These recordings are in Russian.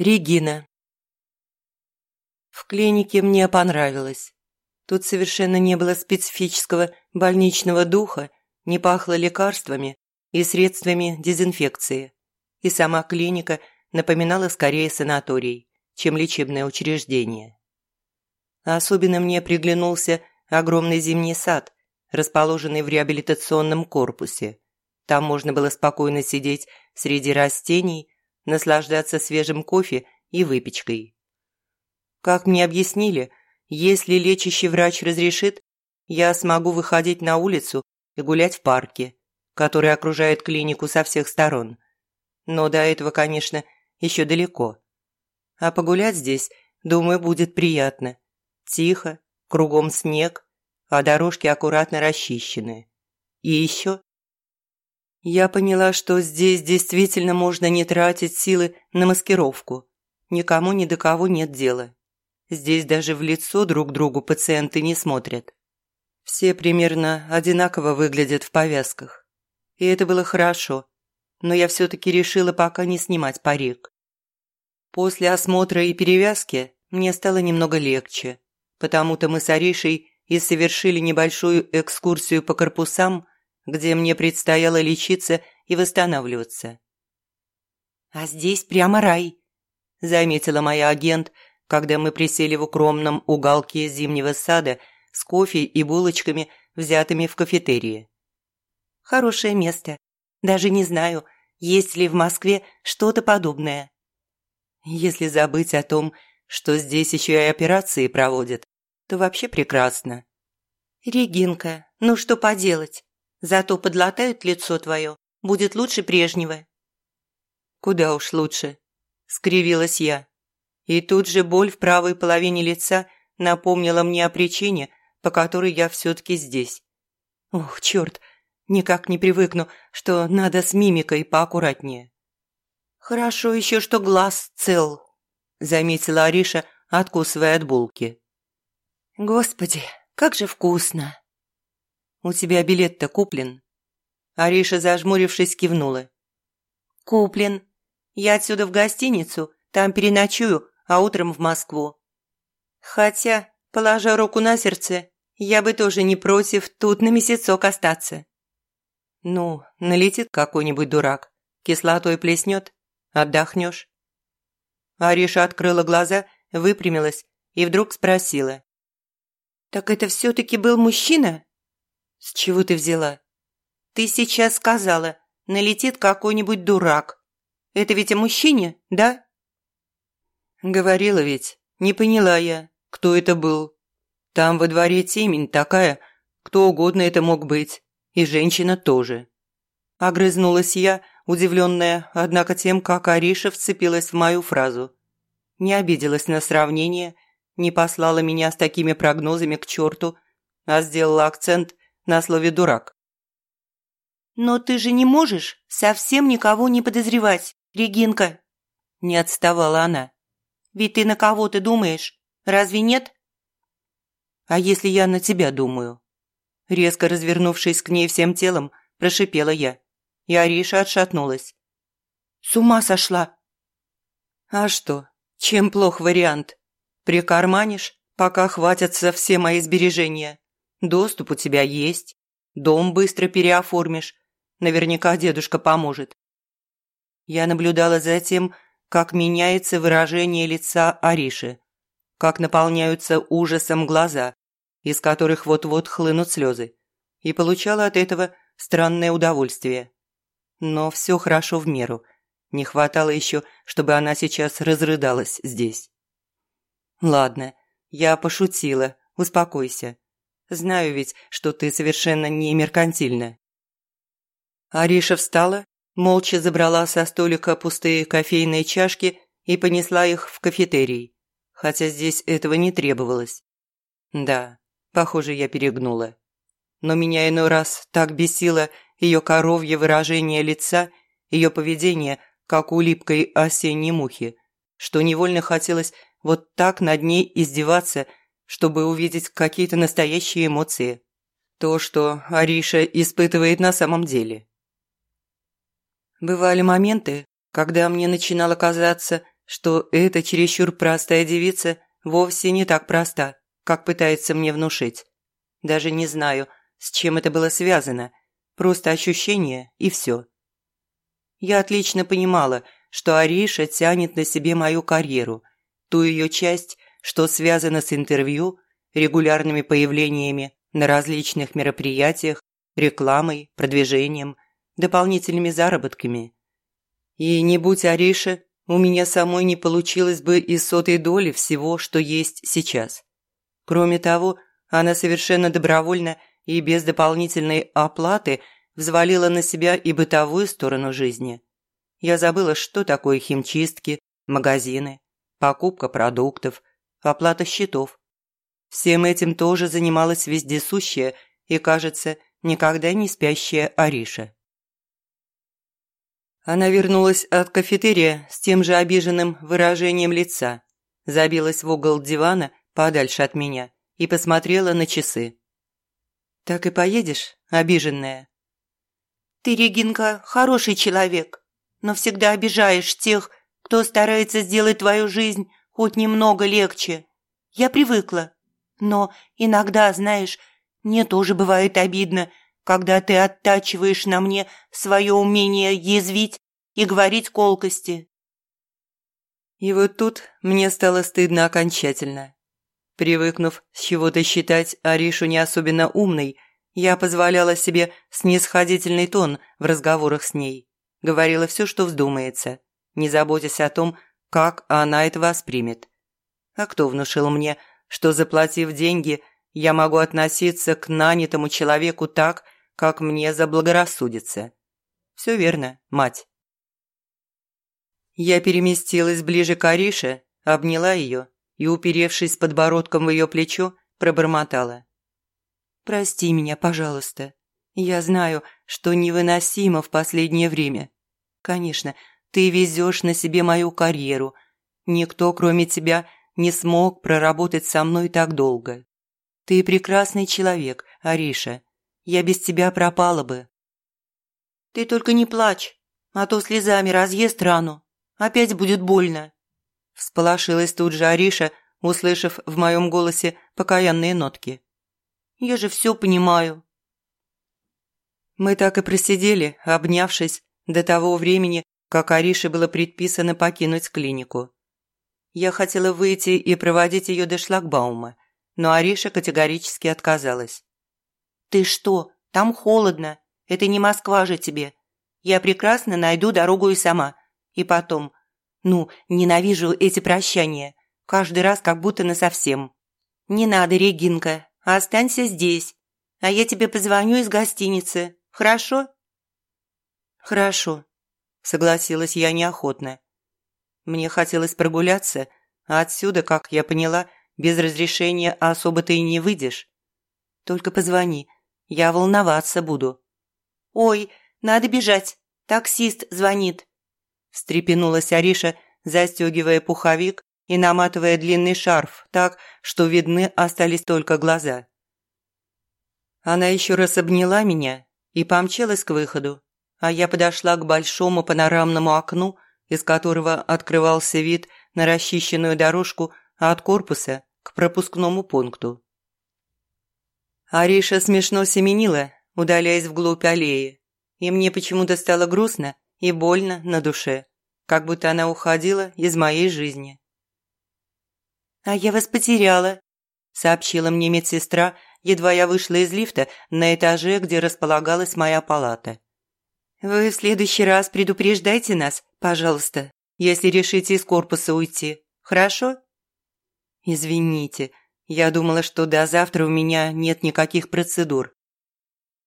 Регина. В клинике мне понравилось. Тут совершенно не было специфического больничного духа, не пахло лекарствами и средствами дезинфекции. И сама клиника напоминала скорее санаторий, чем лечебное учреждение. Особенно мне приглянулся огромный зимний сад, расположенный в реабилитационном корпусе. Там можно было спокойно сидеть среди растений наслаждаться свежим кофе и выпечкой. Как мне объяснили, если лечащий врач разрешит, я смогу выходить на улицу и гулять в парке, который окружает клинику со всех сторон. Но до этого, конечно, еще далеко. А погулять здесь, думаю, будет приятно. Тихо, кругом снег, а дорожки аккуратно расчищены. И еще я поняла, что здесь действительно можно не тратить силы на маскировку. Никому ни до кого нет дела. Здесь даже в лицо друг другу пациенты не смотрят. Все примерно одинаково выглядят в повязках. И это было хорошо, но я все-таки решила пока не снимать парик. После осмотра и перевязки мне стало немного легче, потому-то мы с Аришей и совершили небольшую экскурсию по корпусам, где мне предстояло лечиться и восстанавливаться. «А здесь прямо рай», – заметила моя агент, когда мы присели в укромном уголке зимнего сада с кофе и булочками, взятыми в кафетерии. «Хорошее место. Даже не знаю, есть ли в Москве что-то подобное. Если забыть о том, что здесь еще и операции проводят, то вообще прекрасно». «Регинка, ну что поделать? Зато подлатают лицо твое, будет лучше прежнего». «Куда уж лучше», – скривилась я. И тут же боль в правой половине лица напомнила мне о причине, по которой я все-таки здесь. Ох, черт, никак не привыкну, что надо с мимикой поаккуратнее. «Хорошо еще, что глаз цел», – заметила Ариша, откусывая от булки. «Господи, как же вкусно!» У тебя билет-то куплен?» Ариша, зажмурившись, кивнула. «Куплен. Я отсюда в гостиницу, там переночую, а утром в Москву. Хотя, положа руку на сердце, я бы тоже не против тут на месяцок остаться». «Ну, налетит какой-нибудь дурак, кислотой плеснет, отдохнешь». Ариша открыла глаза, выпрямилась и вдруг спросила. «Так это все-таки был мужчина?» «С чего ты взяла?» «Ты сейчас сказала, налетит какой-нибудь дурак. Это ведь о мужчине, да?» «Говорила ведь, не поняла я, кто это был. Там во дворе темень такая, кто угодно это мог быть, и женщина тоже». Огрызнулась я, удивленная, однако тем, как Ариша вцепилась в мою фразу. Не обиделась на сравнение, не послала меня с такими прогнозами к черту, а сделала акцент на слове «дурак». «Но ты же не можешь совсем никого не подозревать, Регинка!» Не отставала она. «Ведь ты на кого ты думаешь, разве нет?» «А если я на тебя думаю?» Резко развернувшись к ней всем телом, прошипела я. И Ариша отшатнулась. «С ума сошла!» «А что, чем плох вариант? Прикарманишь, пока хватятся все мои сбережения. Доступ у тебя есть. Дом быстро переоформишь. Наверняка дедушка поможет. Я наблюдала за тем, как меняется выражение лица Ариши, как наполняются ужасом глаза, из которых вот-вот хлынут слезы, и получала от этого странное удовольствие. Но все хорошо в меру. Не хватало еще, чтобы она сейчас разрыдалась здесь. «Ладно, я пошутила, успокойся. Знаю ведь, что ты совершенно не меркантильна». Ариша встала, молча забрала со столика пустые кофейные чашки и понесла их в кафетерий, хотя здесь этого не требовалось. Да, похоже, я перегнула. Но меня иной раз так бесило ее коровье выражение лица, ее поведение, как у липкой осенней мухи, что невольно хотелось вот так над ней издеваться – чтобы увидеть какие-то настоящие эмоции. То, что Ариша испытывает на самом деле. Бывали моменты, когда мне начинало казаться, что эта чересчур простая девица вовсе не так проста, как пытается мне внушить. Даже не знаю, с чем это было связано, просто ощущение и все. Я отлично понимала, что Ариша тянет на себе мою карьеру, ту ее часть, что связана с интервью, регулярными появлениями на различных мероприятиях, рекламой, продвижением, дополнительными заработками. И не будь Ариша, у меня самой не получилось бы и сотой доли всего, что есть сейчас. Кроме того, она совершенно добровольно и без дополнительной оплаты взвалила на себя и бытовую сторону жизни. Я забыла, что такое химчистки, магазины, покупка продуктов, оплата счетов. Всем этим тоже занималась вездесущая и, кажется, никогда не спящая Ариша. Она вернулась от кафетерия с тем же обиженным выражением лица, забилась в угол дивана подальше от меня и посмотрела на часы. «Так и поедешь, обиженная?» «Ты, Регинка, хороший человек, но всегда обижаешь тех, кто старается сделать твою жизнь хоть немного легче. Я привыкла, но иногда, знаешь, мне тоже бывает обидно, когда ты оттачиваешь на мне свое умение язвить и говорить колкости. И вот тут мне стало стыдно окончательно. Привыкнув с чего-то считать Аришу не особенно умной, я позволяла себе снисходительный тон в разговорах с ней. Говорила все, что вздумается, не заботясь о том, как она это воспримет. А кто внушил мне, что, заплатив деньги, я могу относиться к нанятому человеку так, как мне заблагорассудится. Все верно, мать. Я переместилась ближе к Арише, обняла ее и, уперевшись подбородком в ее плечо, пробормотала. «Прости меня, пожалуйста. Я знаю, что невыносимо в последнее время. Конечно, ты везешь на себе мою карьеру. Никто, кроме тебя, не смог проработать со мной так долго. Ты прекрасный человек, Ариша. Я без тебя пропала бы». «Ты только не плачь, а то слезами разъест рану. Опять будет больно». Всполошилась тут же Ариша, услышав в моем голосе покаянные нотки. «Я же все понимаю». Мы так и просидели, обнявшись, до того времени, как Арише было предписано покинуть клинику. Я хотела выйти и проводить ее до шлагбаума, но Ариша категорически отказалась. «Ты что? Там холодно. Это не Москва же тебе. Я прекрасно найду дорогу и сама. И потом, ну, ненавижу эти прощания. Каждый раз как будто насовсем. Не надо, Регинка, останься здесь. А я тебе позвоню из гостиницы. Хорошо?» «Хорошо», – согласилась я неохотно. Мне хотелось прогуляться, а отсюда, как я поняла, без разрешения особо ты и не выйдешь. Только позвони, я волноваться буду». «Ой, надо бежать, таксист звонит», – встрепенулась Ариша, застегивая пуховик и наматывая длинный шарф так, что видны остались только глаза. Она еще раз обняла меня и помчалась к выходу, а я подошла к большому панорамному окну, из которого открывался вид на расчищенную дорожку от корпуса к пропускному пункту. Ариша смешно семенила, удаляясь вглубь аллеи, и мне почему-то стало грустно и больно на душе, как будто она уходила из моей жизни. «А я вас потеряла», – сообщила мне медсестра, едва я вышла из лифта на этаже, где располагалась моя палата. «Вы в следующий раз предупреждайте нас, пожалуйста, если решите из корпуса уйти, хорошо?» «Извините, я думала, что до завтра у меня нет никаких процедур.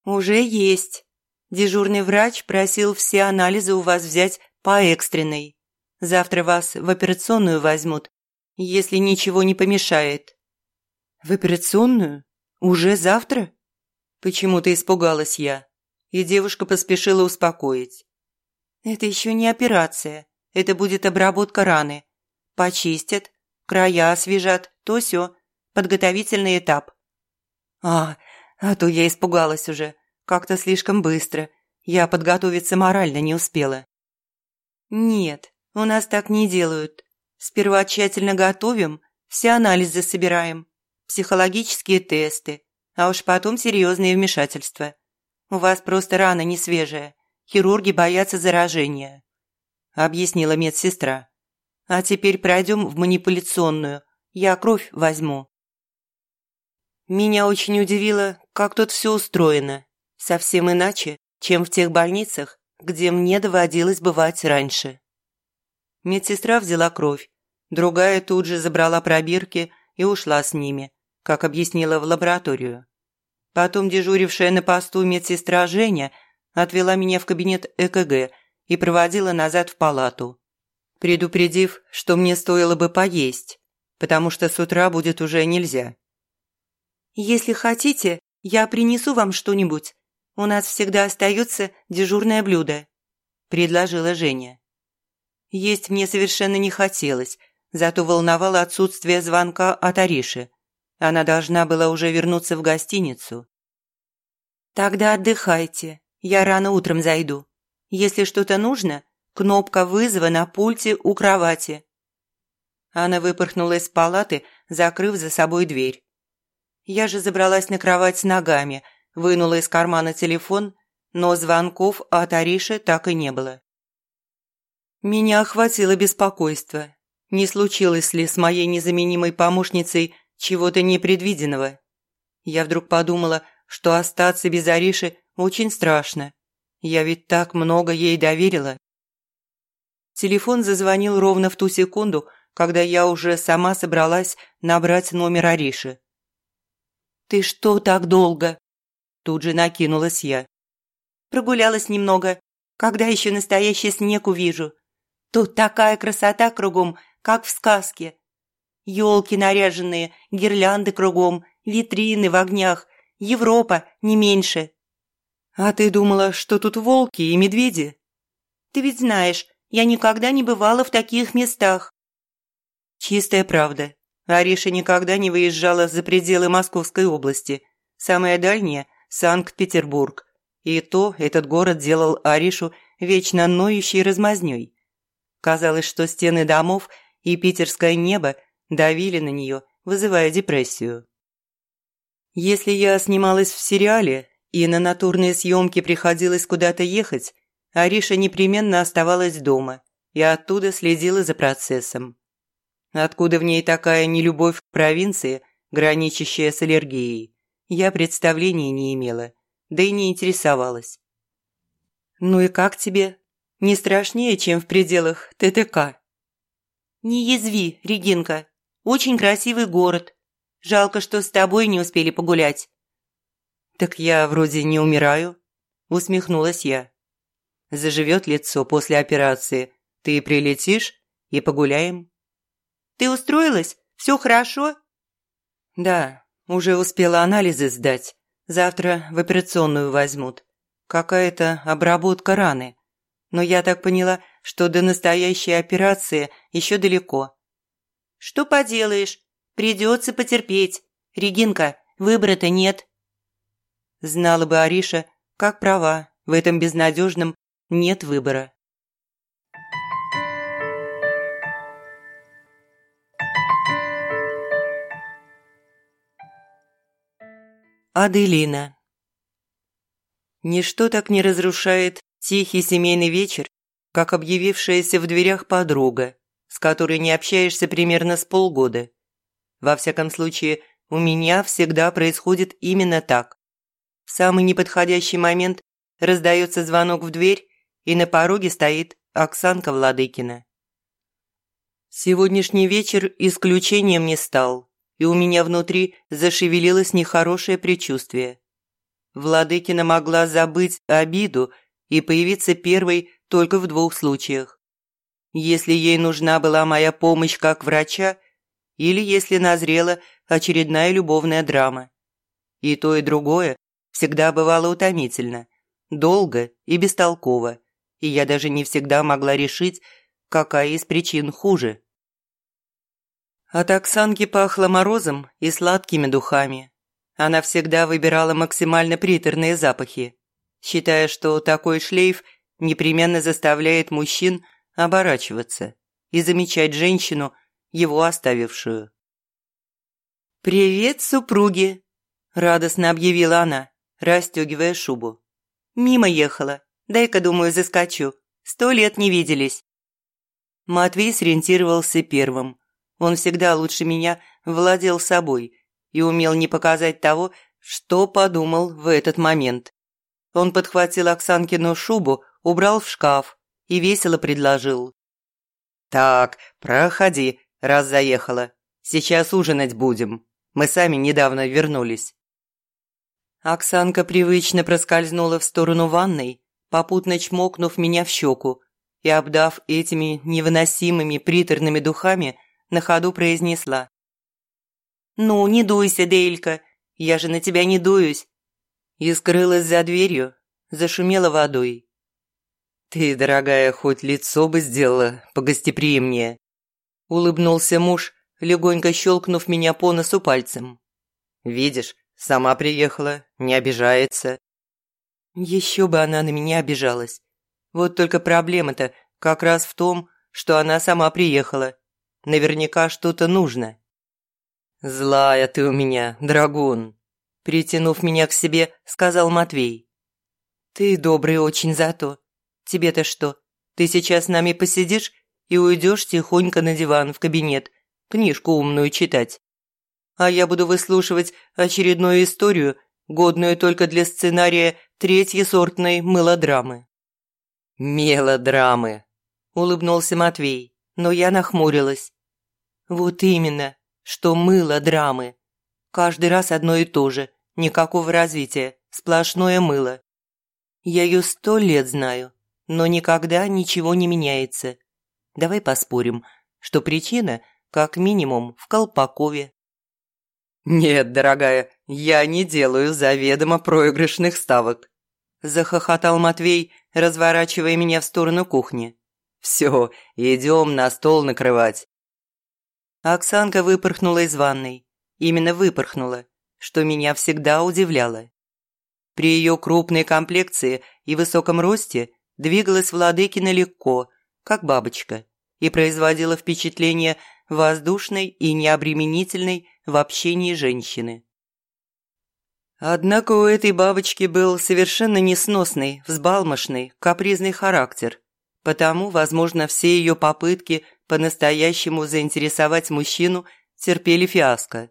Уже есть. Дежурный врач просил все анализы у вас взять по экстренной. Завтра вас в операционную возьмут, если ничего не помешает. В операционную? Уже завтра? Почему-то испугалась я, и девушка поспешила успокоить. Это еще не операция, это будет обработка раны. Почистят, края освежат, то все подготовительный этап. А, а то я испугалась уже. Как-то слишком быстро. Я подготовиться морально не успела. Нет, у нас так не делают. Сперва тщательно готовим, все анализы собираем, психологические тесты, а уж потом серьезные вмешательства. У вас просто рана не свежая, хирурги боятся заражения», – объяснила медсестра. «А теперь пройдем в манипуляционную, я кровь возьму». Меня очень удивило, как тут все устроено. Совсем иначе, чем в тех больницах, где мне доводилось бывать раньше. Медсестра взяла кровь, другая тут же забрала пробирки и ушла с ними, как объяснила в лабораторию. Потом дежурившая на посту медсестра Женя отвела меня в кабинет ЭКГ и проводила назад в палату, предупредив, что мне стоило бы поесть, потому что с утра будет уже нельзя. «Если хотите, я принесу вам что-нибудь. У нас всегда остается дежурное блюдо», – предложила Женя. Есть мне совершенно не хотелось, зато волновало отсутствие звонка от Ариши. Она должна была уже вернуться в гостиницу. «Тогда отдыхайте, я рано утром зайду. Если что-то нужно, кнопка вызова на пульте у кровати». Она выпорхнула из палаты, закрыв за собой дверь. Я же забралась на кровать с ногами, вынула из кармана телефон, но звонков от Ариши так и не было. Меня охватило беспокойство. Не случилось ли с моей незаменимой помощницей чего-то непредвиденного? Я вдруг подумала, что остаться без Ариши очень страшно. Я ведь так много ей доверила. Телефон зазвонил ровно в ту секунду, когда я уже сама собралась набрать номер Ариши. «Ты что так долго?» Тут же накинулась я. «Прогулялась немного. Когда еще настоящий снег увижу? Тут такая красота кругом, как в сказке. Елки наряженные, гирлянды кругом, витрины в огнях. Европа, не меньше». «А ты думала, что тут волки и медведи?» «Ты ведь знаешь, я никогда не бывала в таких местах». «Чистая правда. Ариша никогда не выезжала за пределы Московской области. Самая дальняя – Санкт-Петербург. И то этот город делал Аришу вечно ноющей размазнёй. Казалось, что стены домов и питерское небо давили на нее, вызывая депрессию. Если я снималась в сериале и на натурные съемки приходилось куда-то ехать, Ариша непременно оставалась дома и оттуда следила за процессом. Откуда в ней такая нелюбовь к провинции, граничащая с аллергией, я представления не имела, да и не интересовалась. «Ну и как тебе? Не страшнее, чем в пределах ТТК?» «Не язви, Регинка. Очень красивый город. Жалко, что с тобой не успели погулять». «Так я вроде не умираю», – усмехнулась я. «Заживет лицо после операции. Ты прилетишь и погуляем». Ты устроилась? Все хорошо?» «Да, уже успела анализы сдать. Завтра в операционную возьмут. Какая-то обработка раны. Но я так поняла, что до настоящей операции еще далеко». «Что поделаешь? Придется потерпеть. Регинка, выбора-то нет». Знала бы Ариша, как права, в этом безнадежном нет выбора. Аделина. Ничто так не разрушает тихий семейный вечер, как объявившаяся в дверях подруга, с которой не общаешься примерно с полгода. Во всяком случае, у меня всегда происходит именно так. В самый неподходящий момент раздается звонок в дверь, и на пороге стоит Оксанка Владыкина. Сегодняшний вечер исключением не стал и у меня внутри зашевелилось нехорошее предчувствие. Владыкина могла забыть обиду и появиться первой только в двух случаях. Если ей нужна была моя помощь как врача, или если назрела очередная любовная драма. И то, и другое всегда бывало утомительно, долго и бестолково, и я даже не всегда могла решить, какая из причин хуже. От Оксанки пахло морозом и сладкими духами. Она всегда выбирала максимально приторные запахи, считая, что такой шлейф непременно заставляет мужчин оборачиваться и замечать женщину, его оставившую. «Привет, супруги!» – радостно объявила она, расстегивая шубу. «Мимо ехала. Дай-ка, думаю, заскочу. Сто лет не виделись». Матвей сориентировался первым. Он всегда лучше меня владел собой и умел не показать того, что подумал в этот момент. Он подхватил Оксанкину шубу, убрал в шкаф и весело предложил. «Так, проходи, раз заехала. Сейчас ужинать будем. Мы сами недавно вернулись». Оксанка привычно проскользнула в сторону ванной, попутно чмокнув меня в щеку и, обдав этими невыносимыми приторными духами, на ходу произнесла. «Ну, не дуйся, Делька, я же на тебя не дуюсь». И скрылась за дверью, зашумела водой. «Ты, дорогая, хоть лицо бы сделала погостеприимнее», – улыбнулся муж, легонько щелкнув меня по носу пальцем. «Видишь, сама приехала, не обижается». Еще бы она на меня обижалась. Вот только проблема-то как раз в том, что она сама приехала. Наверняка что-то нужно. «Злая ты у меня, драгун», – притянув меня к себе, сказал Матвей. «Ты добрый очень зато. Тебе-то что, ты сейчас с нами посидишь и уйдешь тихонько на диван в кабинет, книжку умную читать. А я буду выслушивать очередную историю, годную только для сценария третьей сортной мелодрамы». «Мелодрамы», – улыбнулся Матвей, но я нахмурилась. «Вот именно что мыло драмы. Каждый раз одно и то же, никакого развития, сплошное мыло. Я ее сто лет знаю, но никогда ничего не меняется. Давай поспорим, что причина, как минимум, в Колпакове. «Нет, дорогая, я не делаю заведомо проигрышных ставок», захохотал Матвей, разворачивая меня в сторону кухни. «Все, идем на стол накрывать. Оксанка выпорхнула из ванной. Именно выпорхнула, что меня всегда удивляло. При ее крупной комплекции и высоком росте двигалась Владыкина легко, как бабочка, и производила впечатление воздушной и необременительной в общении женщины. Однако у этой бабочки был совершенно несносный, взбалмошный, капризный характер, потому, возможно, все ее попытки по-настоящему заинтересовать мужчину терпели фиаско.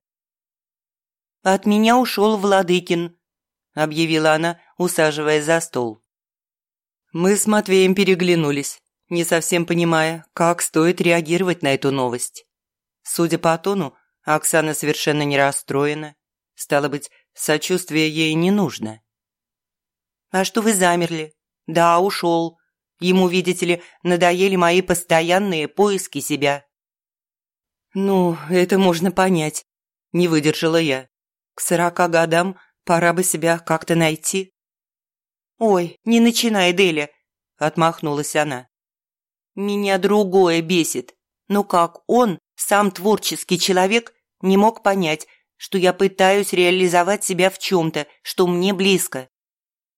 «От меня ушел Владыкин», – объявила она, усаживаясь за стол. Мы с Матвеем переглянулись, не совсем понимая, как стоит реагировать на эту новость. Судя по тону, Оксана совершенно не расстроена. Стало быть, сочувствие ей не нужно. «А что вы замерли?» «Да, ушел. Ему, видите ли, надоели мои постоянные поиски себя. «Ну, это можно понять», – не выдержала я. «К сорока годам пора бы себя как-то найти». «Ой, не начинай, Деля», – отмахнулась она. «Меня другое бесит. Но как он, сам творческий человек, не мог понять, что я пытаюсь реализовать себя в чем-то, что мне близко.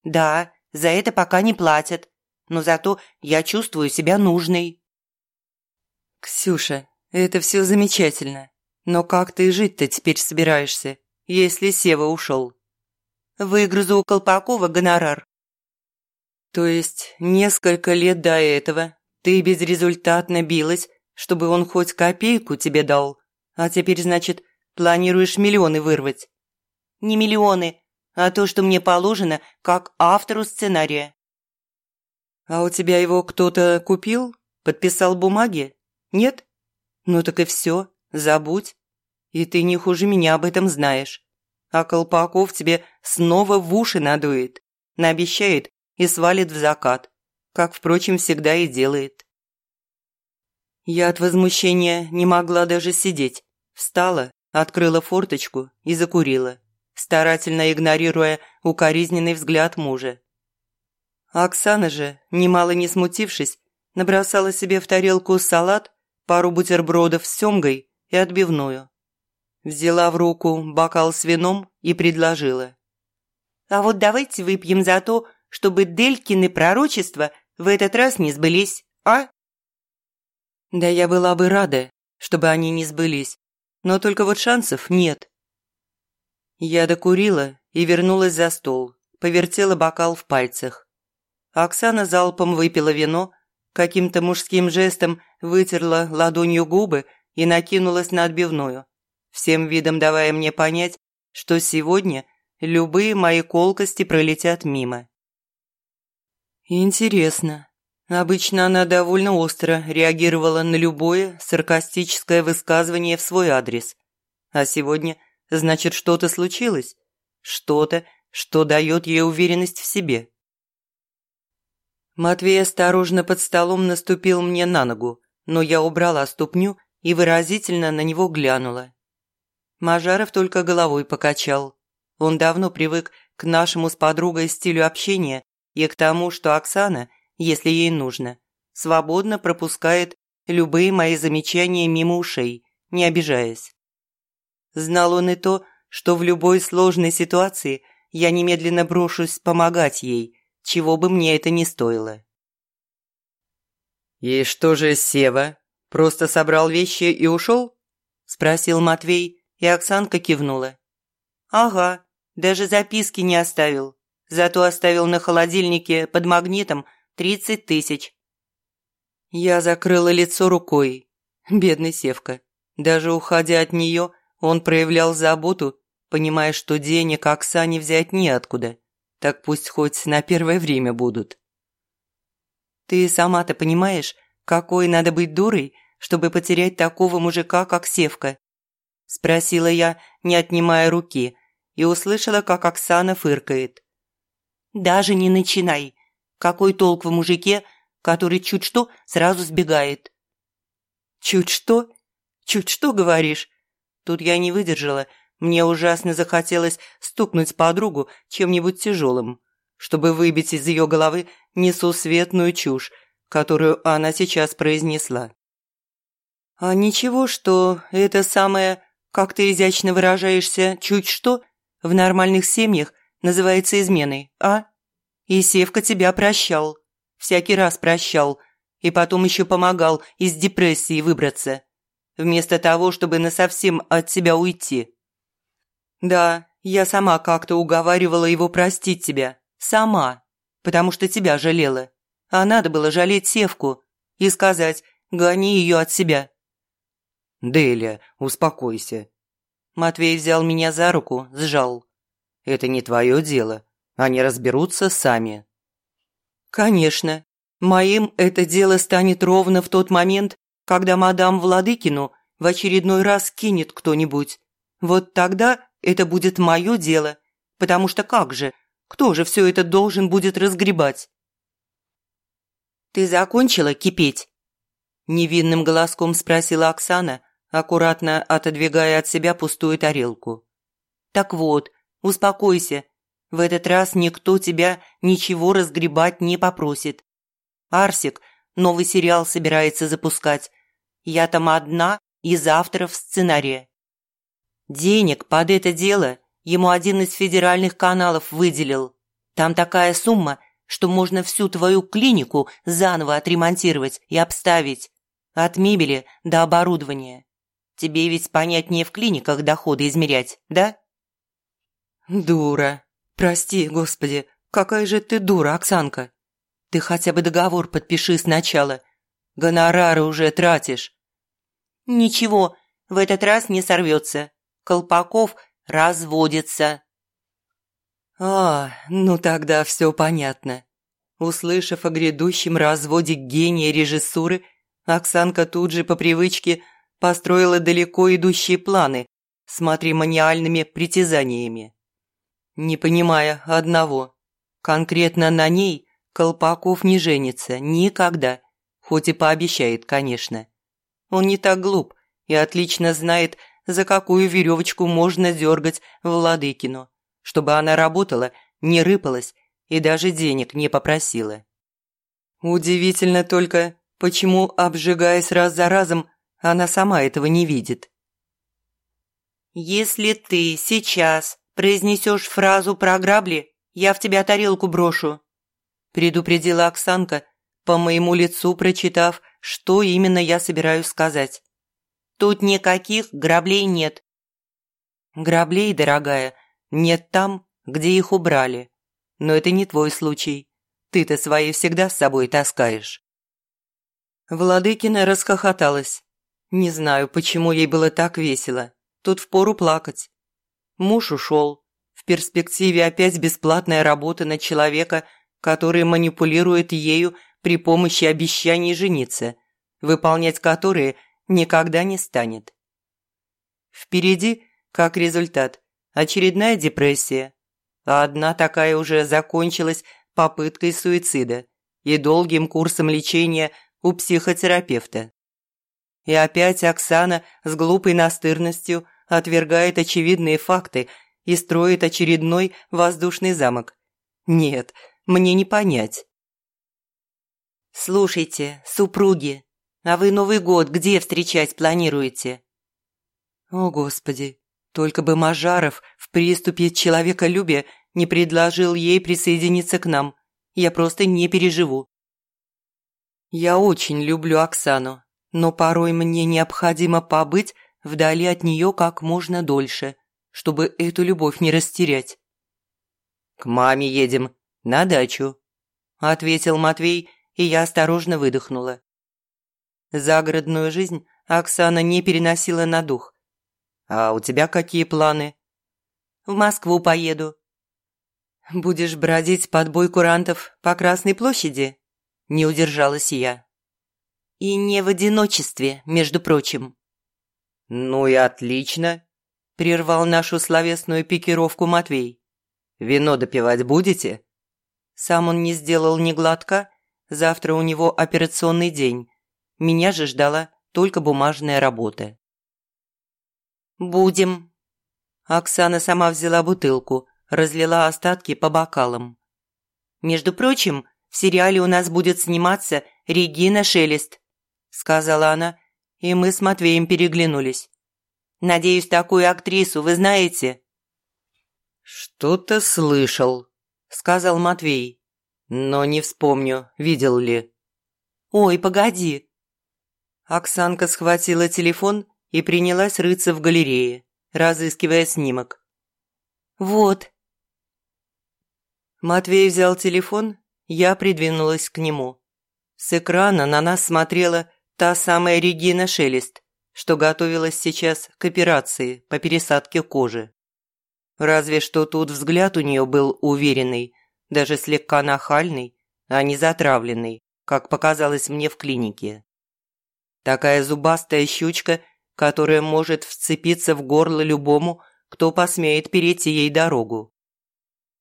Да, за это пока не платят, но зато я чувствую себя нужной». «Ксюша, это все замечательно. Но как ты жить-то теперь собираешься, если Сева ушел?» «Выгрызу у Колпакова гонорар». «То есть несколько лет до этого ты безрезультатно билась, чтобы он хоть копейку тебе дал, а теперь, значит, планируешь миллионы вырвать?» «Не миллионы, а то, что мне положено, как автору сценария». «А у тебя его кто-то купил? Подписал бумаги? Нет? Ну так и все, забудь. И ты не хуже меня об этом знаешь. А Колпаков тебе снова в уши надует, наобещает и свалит в закат, как, впрочем, всегда и делает». Я от возмущения не могла даже сидеть. Встала, открыла форточку и закурила, старательно игнорируя укоризненный взгляд мужа. Оксана же, немало не смутившись, набросала себе в тарелку салат, пару бутербродов с семгой и отбивную. Взяла в руку бокал с вином и предложила. «А вот давайте выпьем за то, чтобы Делькины пророчества в этот раз не сбылись, а?» Да я была бы рада, чтобы они не сбылись, но только вот шансов нет. Я докурила и вернулась за стол, повертела бокал в пальцах. Оксана залпом выпила вино, каким-то мужским жестом вытерла ладонью губы и накинулась на отбивную, всем видом давая мне понять, что сегодня любые мои колкости пролетят мимо. Интересно. Обычно она довольно остро реагировала на любое саркастическое высказывание в свой адрес. А сегодня, значит, что-то случилось? Что-то, что дает ей уверенность в себе. Матвей осторожно под столом наступил мне на ногу, но я убрала ступню и выразительно на него глянула. Мажаров только головой покачал. Он давно привык к нашему с подругой стилю общения и к тому, что Оксана, если ей нужно, свободно пропускает любые мои замечания мимо ушей, не обижаясь. Знал он и то, что в любой сложной ситуации я немедленно брошусь помогать ей, чего бы мне это ни стоило. «И что же Сева? Просто собрал вещи и ушел?» – спросил Матвей, и Оксанка кивнула. «Ага, даже записки не оставил. Зато оставил на холодильнике под магнитом тридцать тысяч». Я закрыла лицо рукой. Бедный Севка. Даже уходя от нее, он проявлял заботу, понимая, что денег Оксане взять неоткуда. Так пусть хоть на первое время будут. Ты сама-то понимаешь, какой надо быть дурой, чтобы потерять такого мужика, как Севка? Спросила я, не отнимая руки, и услышала, как Оксана фыркает. «Даже не начинай. Какой толк в мужике, который чуть что сразу сбегает?» «Чуть что? Чуть что, говоришь?» Тут я не выдержала. Мне ужасно захотелось стукнуть подругу чем-нибудь тяжелым, чтобы выбить из ее головы несусветную чушь, которую она сейчас произнесла. «А ничего, что это самое как ты изящно выражаешься, чуть что, в нормальных семьях называется изменой, а? И Севка тебя прощал. Всякий раз прощал. И потом еще помогал из депрессии выбраться. Вместо того, чтобы насовсем от тебя уйти. Да, я сама как-то уговаривала его простить тебя. Сама. Потому что тебя жалела. А надо было жалеть Севку и сказать «гони ее от себя». «Деля, успокойся». Матвей взял меня за руку, сжал. «Это не твое дело. Они разберутся сами». «Конечно. Моим это дело станет ровно в тот момент, когда мадам Владыкину в очередной раз кинет кто-нибудь. Вот тогда это будет мое дело. Потому что как же, кто же все это должен будет разгребать?» «Ты закончила кипеть?» Невинным голоском спросила Оксана, аккуратно отодвигая от себя пустую тарелку. «Так вот, успокойся. В этот раз никто тебя ничего разгребать не попросит. Арсик новый сериал собирается запускать. Я там одна и завтра в сценарии. Денег под это дело ему один из федеральных каналов выделил. Там такая сумма, что можно всю твою клинику заново отремонтировать и обставить. От мебели до оборудования. Тебе ведь понятнее в клиниках доходы измерять, да?» «Дура. Прости, господи, какая же ты дура, Оксанка. Ты хотя бы договор подпиши сначала. Гонорары уже тратишь». «Ничего, в этот раз не сорвется. Колпаков разводится». «А, ну тогда все понятно». Услышав о грядущем разводе гения режиссуры, Оксанка тут же по привычке – построила далеко идущие планы с матримониальными притязаниями. Не понимая одного, конкретно на ней Колпаков не женится никогда, хоть и пообещает, конечно. Он не так глуп и отлично знает, за какую веревочку можно дергать Владыкину, чтобы она работала, не рыпалась и даже денег не попросила. Удивительно только, почему, обжигаясь раз за разом, она сама этого не видит. «Если ты сейчас произнесешь фразу про грабли, я в тебя тарелку брошу», предупредила Оксанка, по моему лицу прочитав, что именно я собираюсь сказать. Тут никаких граблей нет. Граблей, дорогая, нет там, где их убрали. Но это не твой случай. Ты-то свои всегда с собой таскаешь. Владыкина расхохоталась. Не знаю, почему ей было так весело. Тут впору плакать. Муж ушел. В перспективе опять бесплатная работа на человека, который манипулирует ею при помощи обещаний жениться, выполнять которые никогда не станет. Впереди, как результат, очередная депрессия. А одна такая уже закончилась попыткой суицида и долгим курсом лечения у психотерапевта. И опять Оксана с глупой настырностью отвергает очевидные факты и строит очередной воздушный замок. Нет, мне не понять. «Слушайте, супруги, а вы Новый год где встречать планируете?» «О, Господи, только бы Мажаров в приступе человеколюбия не предложил ей присоединиться к нам. Я просто не переживу. Я очень люблю Оксану, но порой мне необходимо побыть вдали от нее как можно дольше, чтобы эту любовь не растерять. «К маме едем, на дачу», – ответил Матвей, и я осторожно выдохнула. Загородную жизнь Оксана не переносила на дух. «А у тебя какие планы?» «В Москву поеду». «Будешь бродить под бой курантов по Красной площади?» Не удержалась я. И не в одиночестве, между прочим. «Ну и отлично», – прервал нашу словесную пикировку Матвей. «Вино допивать будете?» Сам он не сделал ни глотка, завтра у него операционный день. Меня же ждала только бумажная работа. «Будем». Оксана сама взяла бутылку, разлила остатки по бокалам. «Между прочим, в сериале у нас будет сниматься Регина Шелест», – сказала она, и мы с Матвеем переглянулись. «Надеюсь, такую актрису вы знаете?» «Что-то слышал», – сказал Матвей. «Но не вспомню, видел ли». «Ой, погоди». Оксанка схватила телефон и принялась рыться в галерее, разыскивая снимок. «Вот». Матвей взял телефон я придвинулась к нему. С экрана на нас смотрела та самая Регина Шелест, что готовилась сейчас к операции по пересадке кожи. Разве что тут взгляд у нее был уверенный, даже слегка нахальный, а не затравленный, как показалось мне в клинике. Такая зубастая щучка, которая может вцепиться в горло любому, кто посмеет перейти ей дорогу.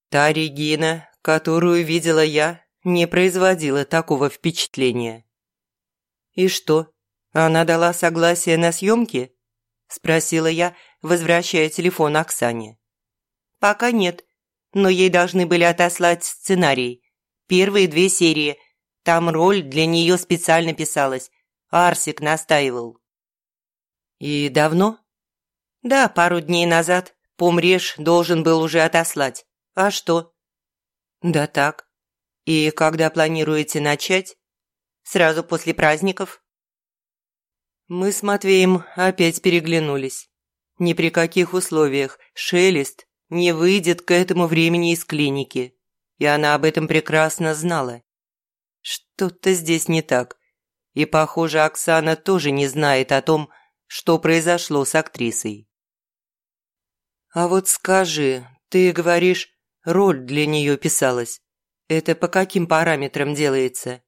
Та Регина, которую видела я, не производила такого впечатления. «И что, она дала согласие на съемки?» – спросила я, возвращая телефон Оксане. «Пока нет, но ей должны были отослать сценарий. Первые две серии. Там роль для нее специально писалась. Арсик настаивал». «И давно?» «Да, пару дней назад. Помреж должен был уже отослать. А что?» «Да так. И когда планируете начать?» «Сразу после праздников». Мы с Матвеем опять переглянулись. Ни при каких условиях Шелест не выйдет к этому времени из клиники. И она об этом прекрасно знала. Что-то здесь не так. И, похоже, Оксана тоже не знает о том, что произошло с актрисой. «А вот скажи, ты говоришь, роль для нее писалась. Это по каким параметрам делается?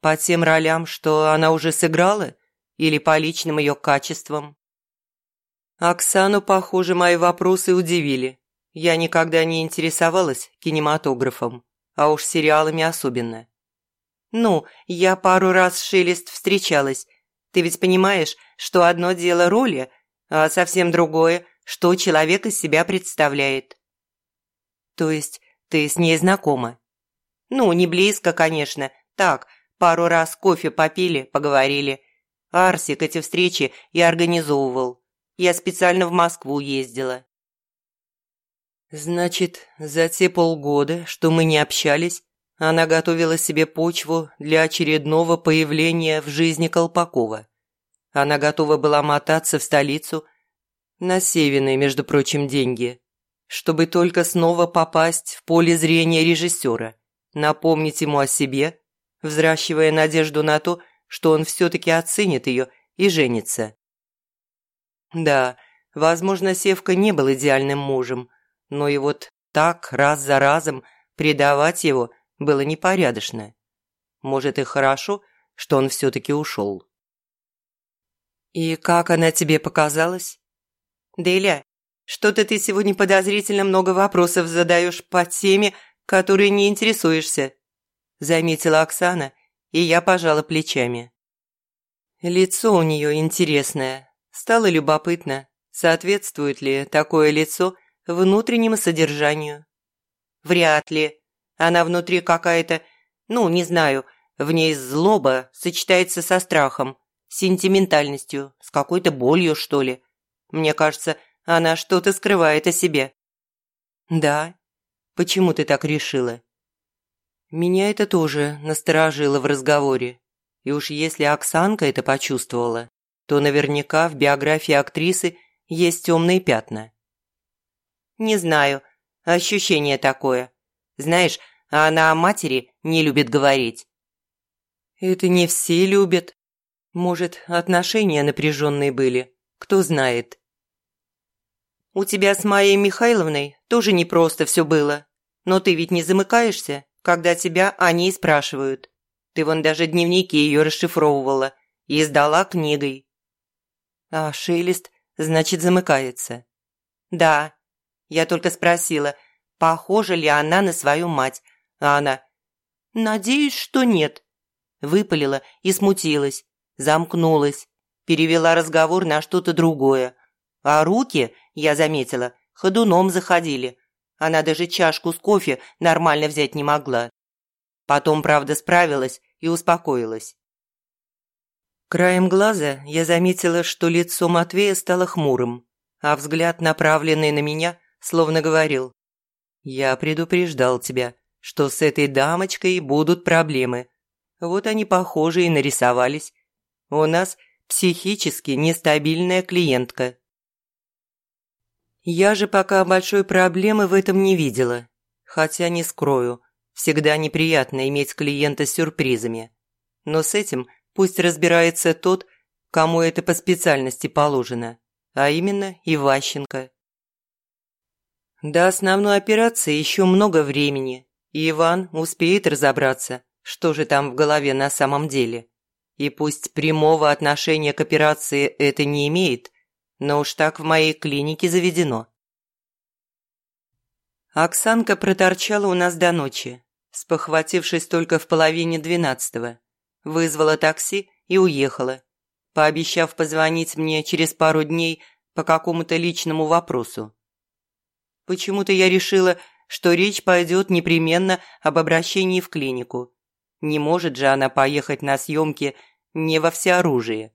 По тем ролям, что она уже сыграла? Или по личным ее качествам? Оксану, похоже, мои вопросы удивили. Я никогда не интересовалась кинематографом, а уж сериалами особенно. «Ну, я пару раз с Шелест встречалась. Ты ведь понимаешь, что одно дело роли, а совсем другое, что человек из себя представляет. То есть ты с ней знакома? Ну, не близко, конечно. Так, пару раз кофе попили, поговорили. Арсик эти встречи и организовывал. Я специально в Москву ездила. Значит, за те полгода, что мы не общались, она готовила себе почву для очередного появления в жизни Колпакова. Она готова была мотаться в столицу, на Севиной, между прочим, деньги, чтобы только снова попасть в поле зрения режиссера, напомнить ему о себе, взращивая надежду на то, что он все-таки оценит ее и женится. Да, возможно, Севка не был идеальным мужем, но и вот так раз за разом предавать его было непорядочно. Может и хорошо, что он все-таки ушел. «И как она тебе показалась?» «Деля, что-то ты сегодня подозрительно много вопросов задаешь по теме, которой не интересуешься», заметила Оксана, и я пожала плечами. Лицо у нее интересное. Стало любопытно, соответствует ли такое лицо внутреннему содержанию. Вряд ли. Она внутри какая-то, ну, не знаю, в ней злоба сочетается со страхом, сентиментальностью, с какой-то болью, что ли. Мне кажется, она что-то скрывает о себе. Да? Почему ты так решила? Меня это тоже насторожило в разговоре. И уж если Оксанка это почувствовала, то наверняка в биографии актрисы есть темные пятна. Не знаю, ощущение такое. Знаешь, она о матери не любит говорить. Это не все любят. Может, отношения напряженные были, кто знает. У тебя с Майей Михайловной тоже непросто все было. Но ты ведь не замыкаешься, когда тебя они спрашивают. Ты вон даже дневники ее расшифровывала и издала книгой. А шелест, значит, замыкается. Да, я только спросила, похожа ли она на свою мать, а она «Надеюсь, что нет». Выпалила и смутилась, замкнулась, перевела разговор на что-то другое. А руки, я заметила, ходуном заходили. Она даже чашку с кофе нормально взять не могла. Потом, правда, справилась и успокоилась. Краем глаза я заметила, что лицо Матвея стало хмурым, а взгляд, направленный на меня, словно говорил «Я предупреждал тебя, что с этой дамочкой будут проблемы. Вот они похожие нарисовались. У нас психически нестабильная клиентка». Я же пока большой проблемы в этом не видела. Хотя не скрою, всегда неприятно иметь клиента с сюрпризами. Но с этим пусть разбирается тот, кому это по специальности положено, а именно Иващенко. До основной операции еще много времени, и Иван успеет разобраться, что же там в голове на самом деле. И пусть прямого отношения к операции это не имеет, но уж так в моей клинике заведено. Оксанка проторчала у нас до ночи, спохватившись только в половине двенадцатого. Вызвала такси и уехала, пообещав позвонить мне через пару дней по какому-то личному вопросу. Почему-то я решила, что речь пойдет непременно об обращении в клинику. Не может же она поехать на съемки не во всеоружие.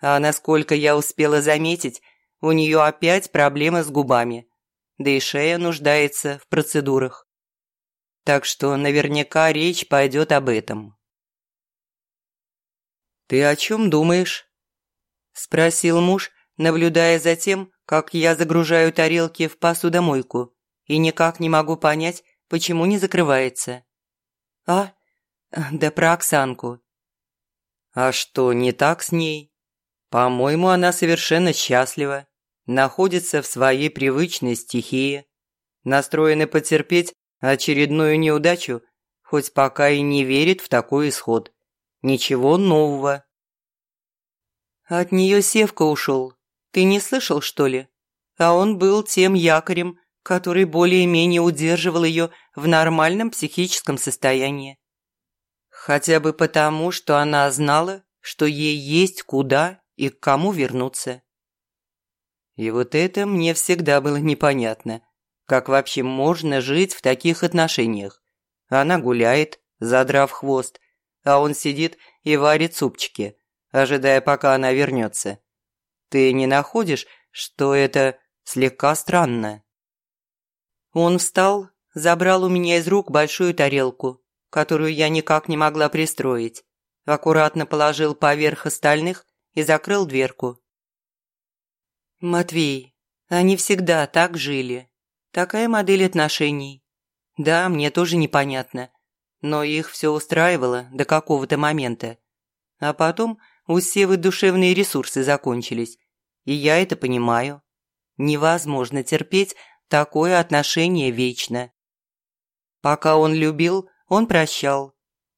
А насколько я успела заметить, у нее опять проблемы с губами. Да и шея нуждается в процедурах. Так что наверняка речь пойдет об этом. «Ты о чем думаешь?» – спросил муж, наблюдая за тем, как я загружаю тарелки в посудомойку и никак не могу понять, почему не закрывается. А? Да про Оксанку. А что не так с ней? По-моему, она совершенно счастлива, находится в своей привычной стихии, настроена потерпеть очередную неудачу, хоть пока и не верит в такой исход. Ничего нового. От нее Севка ушел, ты не слышал, что ли? А он был тем якорем, который более-менее удерживал ее в нормальном психическом состоянии. Хотя бы потому, что она знала, что ей есть куда и к кому вернуться. И вот это мне всегда было непонятно. Как вообще можно жить в таких отношениях? Она гуляет, задрав хвост, а он сидит и варит супчики, ожидая, пока она вернется. Ты не находишь, что это слегка странно?» Он встал, забрал у меня из рук большую тарелку которую я никак не могла пристроить. Аккуратно положил поверх остальных и закрыл дверку. Матвей, они всегда так жили. Такая модель отношений. Да, мне тоже непонятно, но их все устраивало до какого-то момента. А потом у Севы душевные ресурсы закончились, и я это понимаю. Невозможно терпеть такое отношение вечно. Пока он любил, он прощал.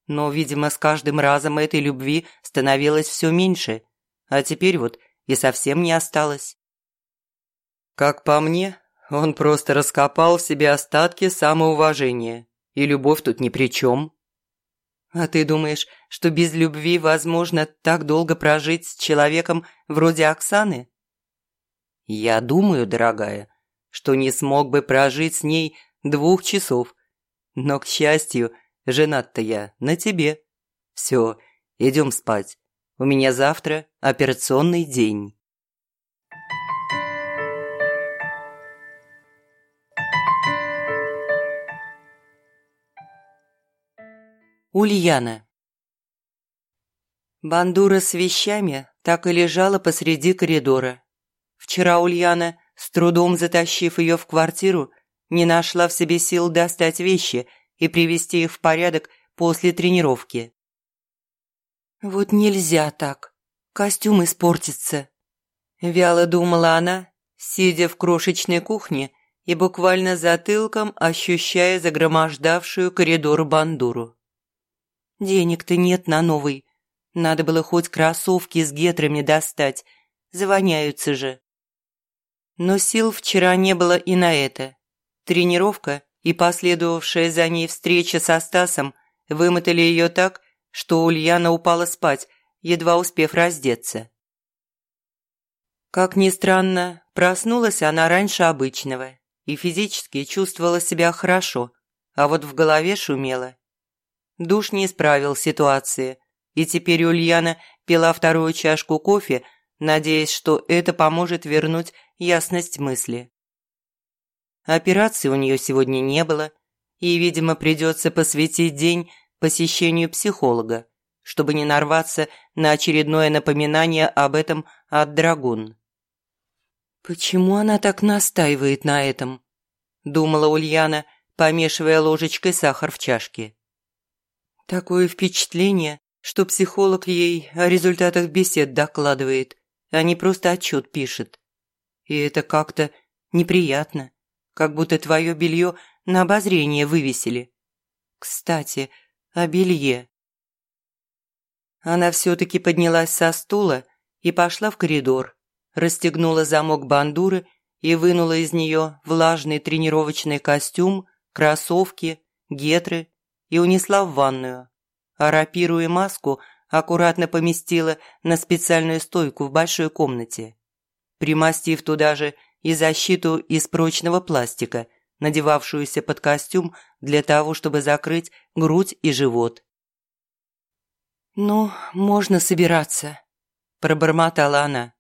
Но, видимо, с каждым разом этой любви становилось все меньше, а теперь вот и совсем не осталось. Как по мне, он просто раскопал в себе остатки самоуважения, и любовь тут ни при чем. А ты думаешь, что без любви возможно так долго прожить с человеком вроде Оксаны? Я думаю, дорогая, что не смог бы прожить с ней двух часов. Но, к счастью, женат-то я на тебе. Все, идем спать. У меня завтра операционный день. Ульяна Бандура с вещами так и лежала посреди коридора. Вчера Ульяна, с трудом затащив ее в квартиру, не нашла в себе сил достать вещи и привести их в порядок после тренировки. «Вот нельзя так. Костюм испортится», – вяло думала она, сидя в крошечной кухне и буквально затылком ощущая загромождавшую коридор бандуру. «Денег-то нет на новый. Надо было хоть кроссовки с гетрами достать. Завоняются же». Но сил вчера не было и на это. Тренировка и последовавшая за ней встреча со Стасом вымотали ее так, что Ульяна упала спать, едва успев раздеться. Как ни странно, проснулась она раньше обычного и физически чувствовала себя хорошо, а вот в голове шумело. Душ не исправил ситуации, и теперь Ульяна пила вторую чашку кофе, надеясь, что это поможет вернуть ясность мысли. Операции у нее сегодня не было, и, видимо, придется посвятить день посещению психолога, чтобы не нарваться на очередное напоминание об этом от Драгун. «Почему она так настаивает на этом?» – думала Ульяна, помешивая ложечкой сахар в чашке. «Такое впечатление, что психолог ей о результатах бесед докладывает, а не просто отчет пишет. И это как-то неприятно, как будто твое белье на обозрение вывесили. Кстати, о белье. Она все-таки поднялась со стула и пошла в коридор, расстегнула замок бандуры и вынула из нее влажный тренировочный костюм, кроссовки, гетры и унесла в ванную. А рапиру и маску аккуратно поместила на специальную стойку в большой комнате примостив туда же и защиту из прочного пластика, надевавшуюся под костюм для того, чтобы закрыть грудь и живот. «Ну, можно собираться», – пробормотала она.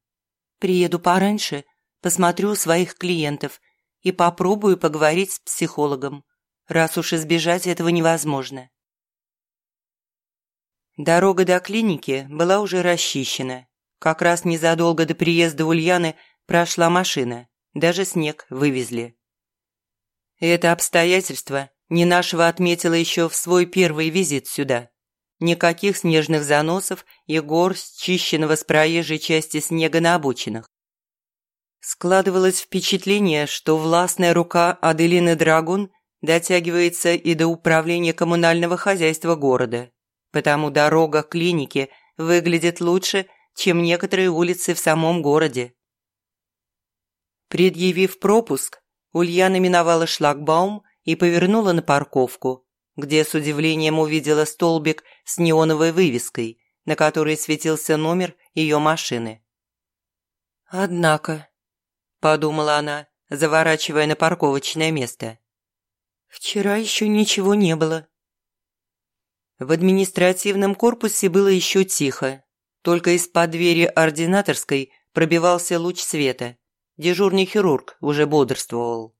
«Приеду пораньше, посмотрю своих клиентов и попробую поговорить с психологом, раз уж избежать этого невозможно». Дорога до клиники была уже расчищена, как раз незадолго до приезда Ульяны прошла машина, даже снег вывезли. Это обстоятельство Нинашева отметила еще в свой первый визит сюда. Никаких снежных заносов и гор счищенного с проезжей части снега на обочинах. Складывалось впечатление, что властная рука Аделины Драгун дотягивается и до управления коммунального хозяйства города, потому дорога к клинике выглядит лучше – чем некоторые улицы в самом городе. Предъявив пропуск, Ульяна миновала шлагбаум и повернула на парковку, где с удивлением увидела столбик с неоновой вывеской, на которой светился номер ее машины. «Однако», – подумала она, заворачивая на парковочное место, – «вчера еще ничего не было». В административном корпусе было еще тихо, только из-под двери ординаторской пробивался луч света. Дежурный хирург уже бодрствовал.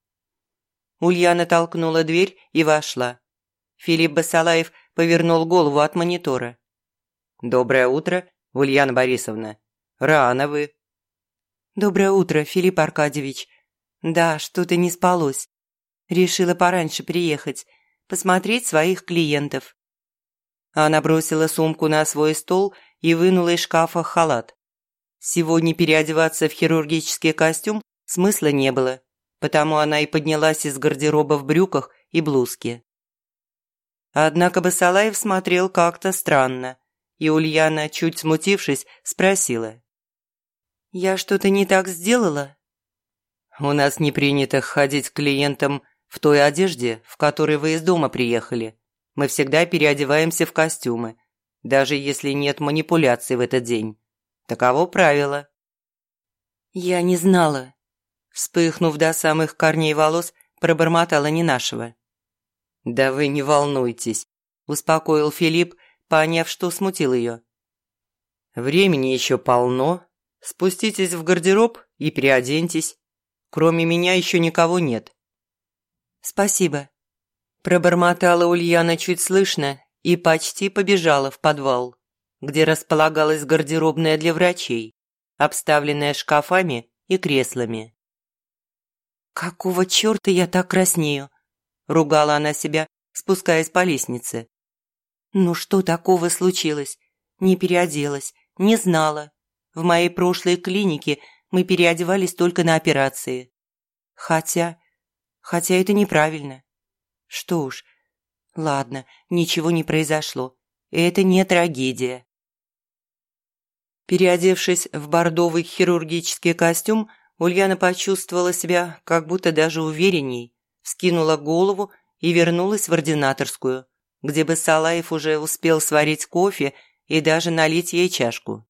Ульяна толкнула дверь и вошла. Филипп Басалаев повернул голову от монитора. «Доброе утро, Ульяна Борисовна. Рано вы». «Доброе утро, Филипп Аркадьевич. Да, что-то не спалось. Решила пораньше приехать, посмотреть своих клиентов». Она бросила сумку на свой стол и вынула из шкафа халат. Сегодня переодеваться в хирургический костюм смысла не было, потому она и поднялась из гардероба в брюках и блузке. Однако Басалаев смотрел как-то странно, и Ульяна, чуть смутившись, спросила. «Я что-то не так сделала?» «У нас не принято ходить к клиентам в той одежде, в которой вы из дома приехали. Мы всегда переодеваемся в костюмы, даже если нет манипуляций в этот день. Таково правило». «Я не знала», – вспыхнув до самых корней волос, пробормотала не нашего. «Да вы не волнуйтесь», – успокоил Филипп, поняв, что смутил ее. «Времени еще полно. Спуститесь в гардероб и переоденьтесь. Кроме меня еще никого нет». «Спасибо», – пробормотала Ульяна чуть слышно и почти побежала в подвал, где располагалась гардеробная для врачей, обставленная шкафами и креслами. «Какого черта я так краснею?» ругала она себя, спускаясь по лестнице. Ну что такого случилось? Не переоделась, не знала. В моей прошлой клинике мы переодевались только на операции. Хотя... Хотя это неправильно. Что уж, ладно, ничего не произошло. Это не трагедия. Переодевшись в бордовый хирургический костюм, Ульяна почувствовала себя как будто даже уверенней скинула голову и вернулась в ординаторскую, где бы Салаев уже успел сварить кофе и даже налить ей чашку.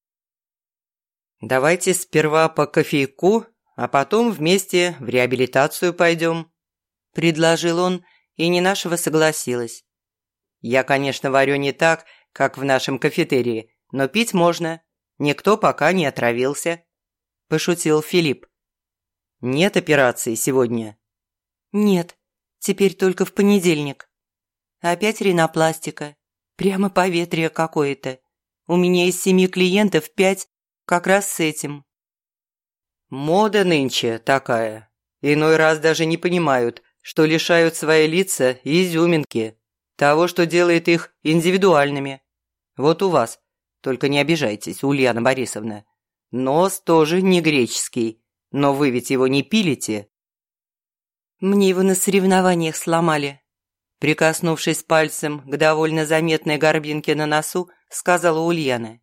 «Давайте сперва по кофейку, а потом вместе в реабилитацию пойдем», – предложил он, и не нашего согласилась. «Я, конечно, варю не так, как в нашем кафетерии, но пить можно. Никто пока не отравился», – пошутил Филипп. «Нет операции сегодня?» «Нет, теперь только в понедельник. Опять ринопластика. Прямо поветрие какое-то. У меня из семи клиентов пять как раз с этим». «Мода нынче такая. Иной раз даже не понимают, что лишают свои лица изюминки, того, что делает их индивидуальными. Вот у вас, только не обижайтесь, Ульяна Борисовна, нос тоже не греческий, но вы ведь его не пилите, мне его на соревнованиях сломали. Прикоснувшись пальцем к довольно заметной горбинке на носу, сказала Ульяна.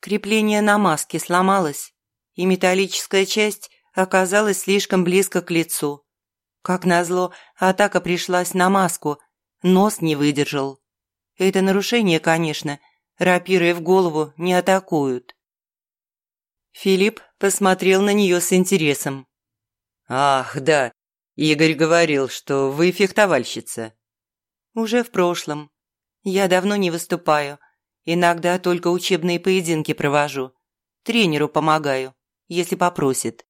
Крепление на маске сломалось, и металлическая часть оказалась слишком близко к лицу. Как назло, атака пришлась на маску, нос не выдержал. Это нарушение, конечно, рапирой в голову не атакуют. Филипп посмотрел на нее с интересом. «Ах, да, Игорь говорил, что вы фехтовальщица. Уже в прошлом. Я давно не выступаю. Иногда только учебные поединки провожу. Тренеру помогаю, если попросит.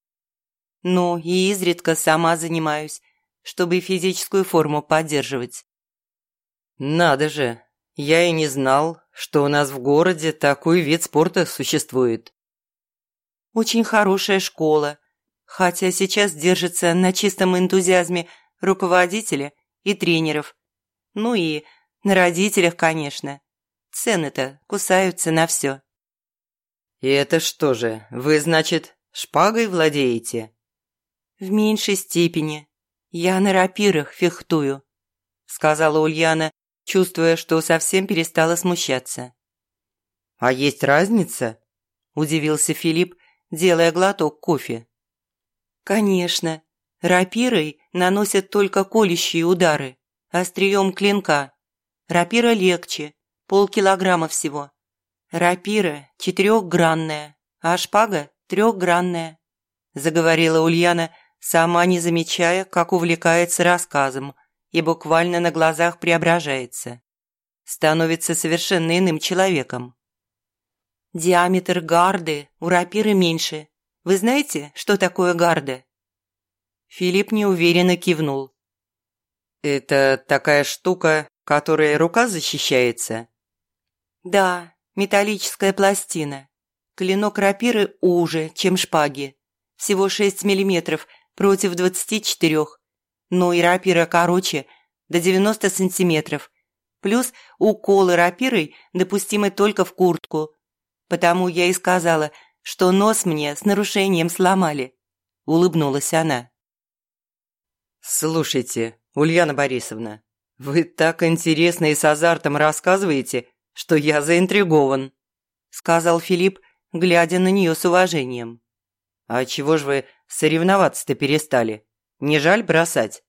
Ну, и изредка сама занимаюсь, чтобы физическую форму поддерживать. Надо же, я и не знал, что у нас в городе такой вид спорта существует. Очень хорошая школа, хотя сейчас держится на чистом энтузиазме руководителя и тренеров. Ну и на родителях, конечно. Цены-то кусаются на все. «И это что же, вы, значит, шпагой владеете?» «В меньшей степени. Я на рапирах фехтую», – сказала Ульяна, чувствуя, что совсем перестала смущаться. «А есть разница?» – удивился Филипп, делая глоток кофе. Конечно, рапирой наносят только колющие удары, острием клинка. Рапира легче, полкилограмма всего. Рапира четырехгранная, а шпага трехгранная, заговорила Ульяна, сама не замечая, как увлекается рассказом и буквально на глазах преображается. Становится совершенно иным человеком. Диаметр гарды у рапиры меньше, вы знаете, что такое гарда?» Филипп неуверенно кивнул. «Это такая штука, которой рука защищается?» «Да, металлическая пластина. Клинок рапиры уже, чем шпаги. Всего 6 миллиметров против 24. Но и рапира короче, до 90 сантиметров. Плюс уколы рапирой допустимы только в куртку. Потому я и сказала, что нос мне с нарушением сломали. Улыбнулась она. «Слушайте, Ульяна Борисовна, вы так интересно и с азартом рассказываете, что я заинтригован», сказал Филипп, глядя на нее с уважением. «А чего же вы соревноваться-то перестали? Не жаль бросать?»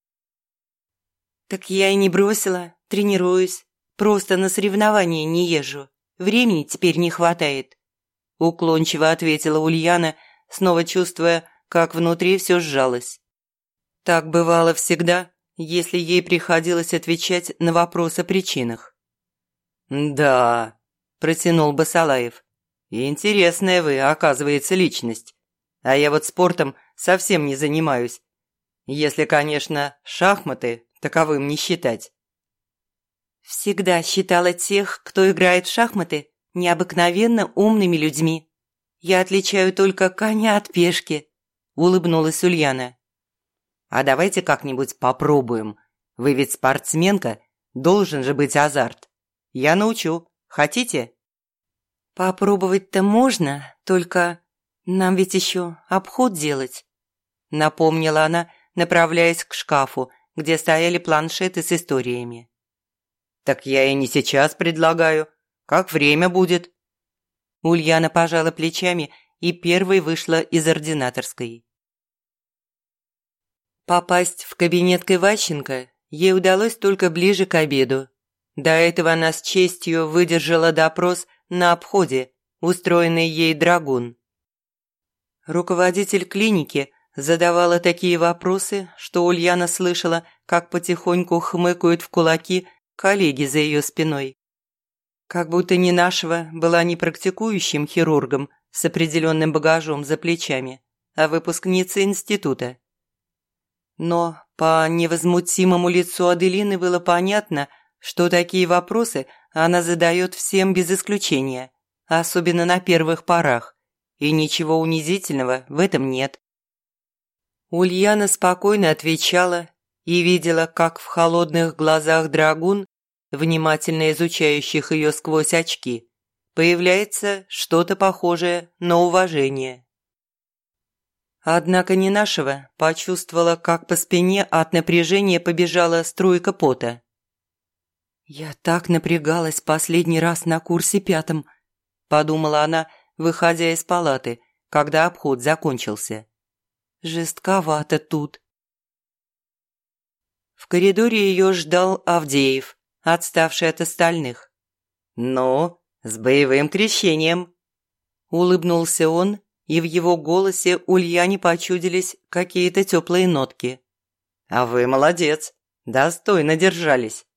«Так я и не бросила, тренируюсь. Просто на соревнования не езжу. Времени теперь не хватает», уклончиво ответила Ульяна, снова чувствуя, как внутри все сжалось. Так бывало всегда, если ей приходилось отвечать на вопрос о причинах. «Да», – протянул Басалаев. «Интересная вы, оказывается, личность. А я вот спортом совсем не занимаюсь. Если, конечно, шахматы таковым не считать». «Всегда считала тех, кто играет в шахматы, необыкновенно умными людьми. Я отличаю только коня от пешки», – улыбнулась Ульяна. «А давайте как-нибудь попробуем. Вы ведь спортсменка, должен же быть азарт. Я научу. Хотите?» «Попробовать-то можно, только нам ведь еще обход делать», – напомнила она, направляясь к шкафу, где стояли планшеты с историями. «Так я и не сейчас предлагаю. Как время будет?» Ульяна пожала плечами и первой вышла из ординаторской. Попасть в кабинет Кываченко ей удалось только ближе к обеду. До этого она с честью выдержала допрос на обходе, устроенный ей драгун. Руководитель клиники задавала такие вопросы, что Ульяна слышала, как потихоньку хмыкают в кулаки коллеги за ее спиной. Как будто не нашего была не практикующим хирургом с определенным багажом за плечами, а выпускницей института. Но по невозмутимому лицу Аделины было понятно, что такие вопросы она задает всем без исключения, особенно на первых порах, и ничего унизительного в этом нет. Ульяна спокойно отвечала и видела, как в холодных глазах драгун, внимательно изучающих ее сквозь очки, появляется что-то похожее на уважение. Однако не нашего почувствовала, как по спине от напряжения побежала струйка пота. «Я так напрягалась последний раз на курсе пятом», – подумала она, выходя из палаты, когда обход закончился. «Жестковато тут». В коридоре ее ждал Авдеев, отставший от остальных. «Ну, с боевым крещением!» Улыбнулся он и в его голосе Ульяне почудились какие-то теплые нотки. «А вы молодец, достойно держались».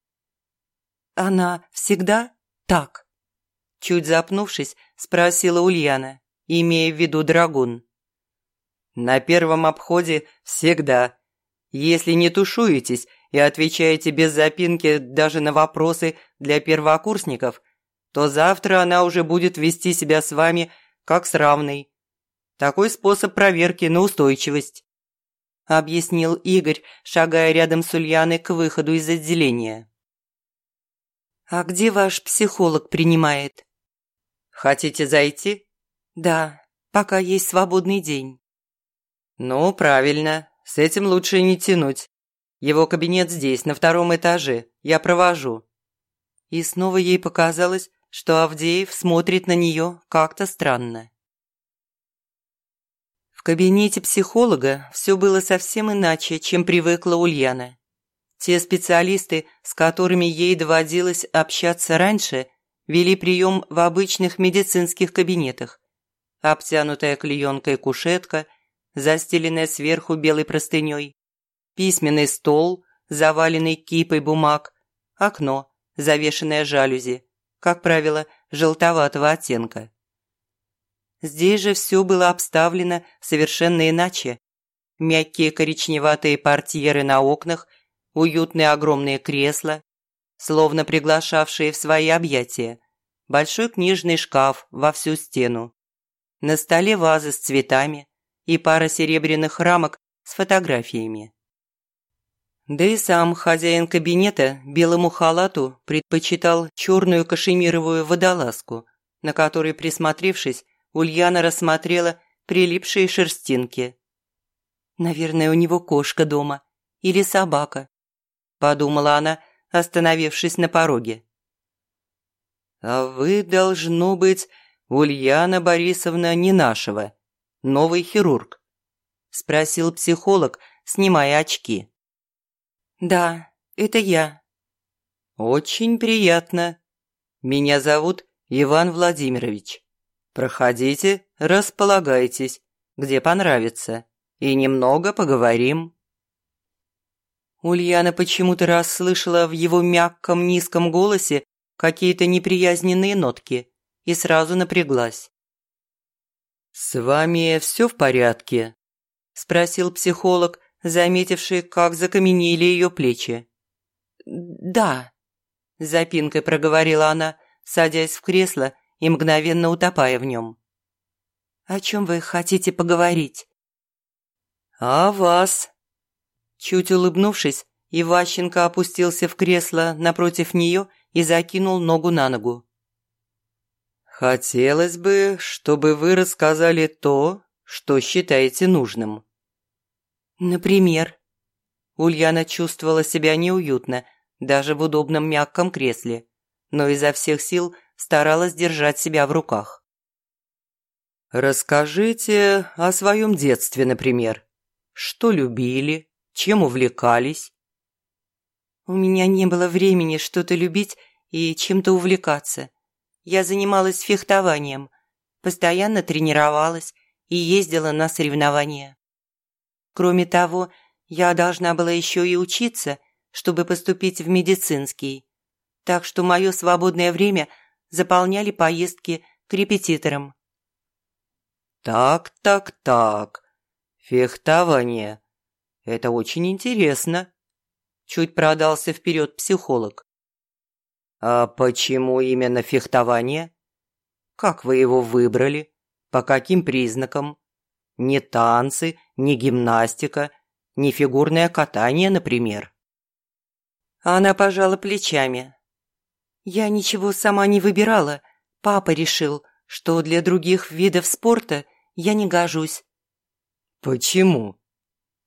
«Она всегда так?» Чуть запнувшись, спросила Ульяна, имея в виду драгун. «На первом обходе всегда. Если не тушуетесь и отвечаете без запинки даже на вопросы для первокурсников, то завтра она уже будет вести себя с вами как с равной. Такой способ проверки на устойчивость», – объяснил Игорь, шагая рядом с Ульяной к выходу из отделения. «А где ваш психолог принимает?» «Хотите зайти?» «Да, пока есть свободный день». «Ну, правильно. С этим лучше не тянуть. Его кабинет здесь, на втором этаже. Я провожу». И снова ей показалось, что Авдеев смотрит на нее как-то странно. В кабинете психолога все было совсем иначе, чем привыкла Ульяна. Те специалисты, с которыми ей доводилось общаться раньше, вели прием в обычных медицинских кабинетах. Обтянутая клеенкой кушетка, застеленная сверху белой простыней, письменный стол, заваленный кипой бумаг, окно, завешенное жалюзи, как правило, желтоватого оттенка. Здесь же все было обставлено совершенно иначе. Мягкие коричневатые портьеры на окнах, уютные огромные кресла, словно приглашавшие в свои объятия. Большой книжный шкаф во всю стену. На столе вазы с цветами и пара серебряных рамок с фотографиями. Да и сам хозяин кабинета белому халату предпочитал черную кашемировую водолазку, на которой, присмотревшись, Ульяна рассмотрела прилипшие шерстинки. «Наверное, у него кошка дома или собака», – подумала она, остановившись на пороге. «А вы, должно быть, Ульяна Борисовна не нашего, новый хирург?» – спросил психолог, снимая очки. «Да, это я». «Очень приятно. Меня зовут Иван Владимирович. Проходите, располагайтесь, где понравится, и немного поговорим». Ульяна почему-то расслышала в его мягком низком голосе какие-то неприязненные нотки и сразу напряглась. «С вами все в порядке?» – спросил психолог, заметивший, как закаменели ее плечи. «Да», – запинкой проговорила она, садясь в кресло и мгновенно утопая в нем. «О чем вы хотите поговорить?» «О вас». Чуть улыбнувшись, Иващенко опустился в кресло напротив нее и закинул ногу на ногу. «Хотелось бы, чтобы вы рассказали то, что считаете нужным». «Например?» Ульяна чувствовала себя неуютно, даже в удобном мягком кресле, но изо всех сил старалась держать себя в руках. «Расскажите о своем детстве, например. Что любили, чем увлекались?» «У меня не было времени что-то любить и чем-то увлекаться. Я занималась фехтованием, постоянно тренировалась и ездила на соревнования. Кроме того, я должна была еще и учиться, чтобы поступить в медицинский. Так что мое свободное время заполняли поездки к репетиторам. «Так, так, так. Фехтование. Это очень интересно», – чуть продался вперед психолог. «А почему именно фехтование? Как вы его выбрали? По каким признакам? Ни танцы, ни гимнастика, ни фигурное катание, например. Она пожала плечами. Я ничего сама не выбирала. Папа решил, что для других видов спорта я не гожусь. Почему?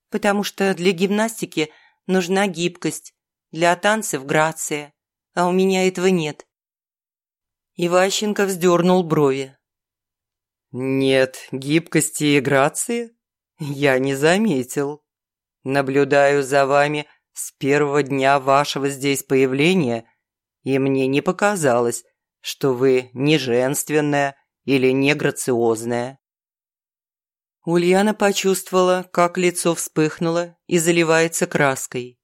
Потому что для гимнастики нужна гибкость, для танцев грация, а у меня этого нет. Иващенко вздернул брови. «Нет гибкости и грации? Я не заметил. Наблюдаю за вами с первого дня вашего здесь появления, и мне не показалось, что вы не женственная или не грациозная». Ульяна почувствовала, как лицо вспыхнуло и заливается краской.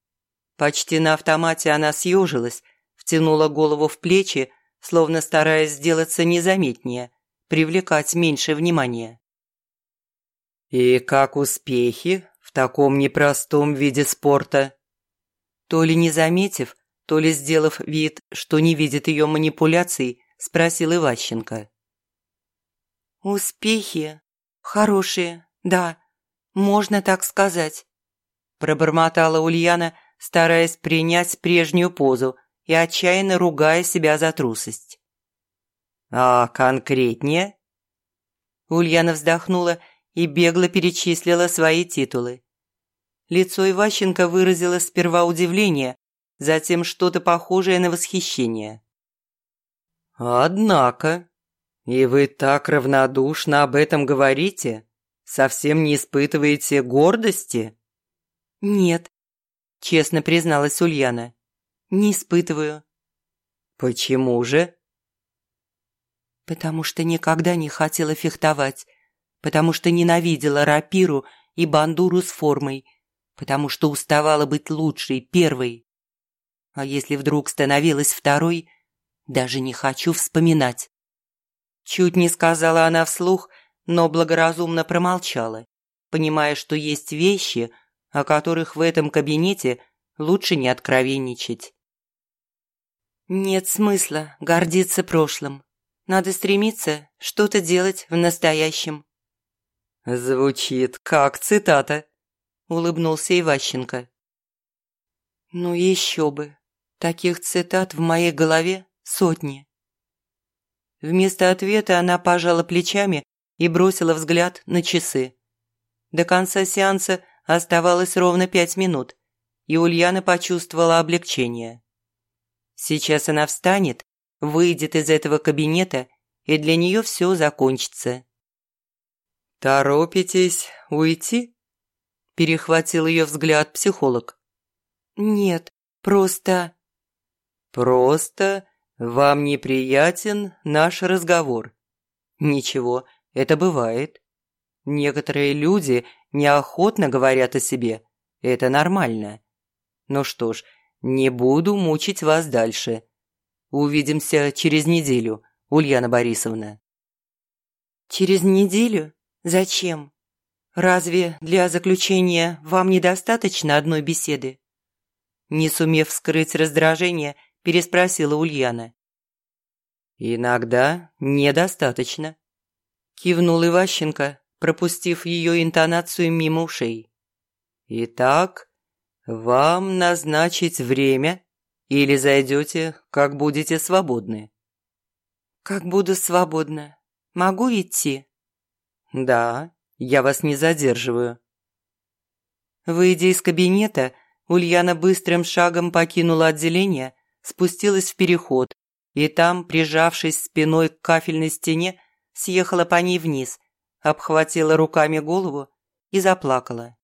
Почти на автомате она съежилась, втянула голову в плечи, словно стараясь сделаться незаметнее – привлекать меньше внимания. «И как успехи в таком непростом виде спорта?» То ли не заметив, то ли сделав вид, что не видит ее манипуляций, спросил Иващенко. «Успехи? Хорошие, да, можно так сказать», пробормотала Ульяна, стараясь принять прежнюю позу и отчаянно ругая себя за трусость. «А конкретнее?» Ульяна вздохнула и бегло перечислила свои титулы. Лицо Иващенко выразило сперва удивление, затем что-то похожее на восхищение. «Однако, и вы так равнодушно об этом говорите? Совсем не испытываете гордости?» «Нет», – честно призналась Ульяна. «Не испытываю». «Почему же?» потому что никогда не хотела фехтовать, потому что ненавидела рапиру и бандуру с формой, потому что уставала быть лучшей, первой. А если вдруг становилась второй, даже не хочу вспоминать. Чуть не сказала она вслух, но благоразумно промолчала, понимая, что есть вещи, о которых в этом кабинете лучше не откровенничать. Нет смысла гордиться прошлым. Надо стремиться что-то делать в настоящем. Звучит как цитата, улыбнулся Иващенко. Ну еще бы. Таких цитат в моей голове сотни. Вместо ответа она пожала плечами и бросила взгляд на часы. До конца сеанса оставалось ровно пять минут, и Ульяна почувствовала облегчение. Сейчас она встанет, выйдет из этого кабинета, и для нее все закончится. «Торопитесь уйти?» – перехватил ее взгляд психолог. «Нет, просто...» «Просто вам неприятен наш разговор?» «Ничего, это бывает. Некоторые люди неохотно говорят о себе. Это нормально. Ну что ж, не буду мучить вас дальше. Увидимся через неделю, Ульяна Борисовна». «Через неделю? Зачем? Разве для заключения вам недостаточно одной беседы?» Не сумев скрыть раздражение, переспросила Ульяна. «Иногда недостаточно», – кивнул Иващенко, пропустив ее интонацию мимо ушей. «Итак, вам назначить время или зайдете, как будете свободны?» «Как буду свободна. Могу идти?» «Да, я вас не задерживаю». Выйдя из кабинета, Ульяна быстрым шагом покинула отделение, спустилась в переход и там, прижавшись спиной к кафельной стене, съехала по ней вниз, обхватила руками голову и заплакала.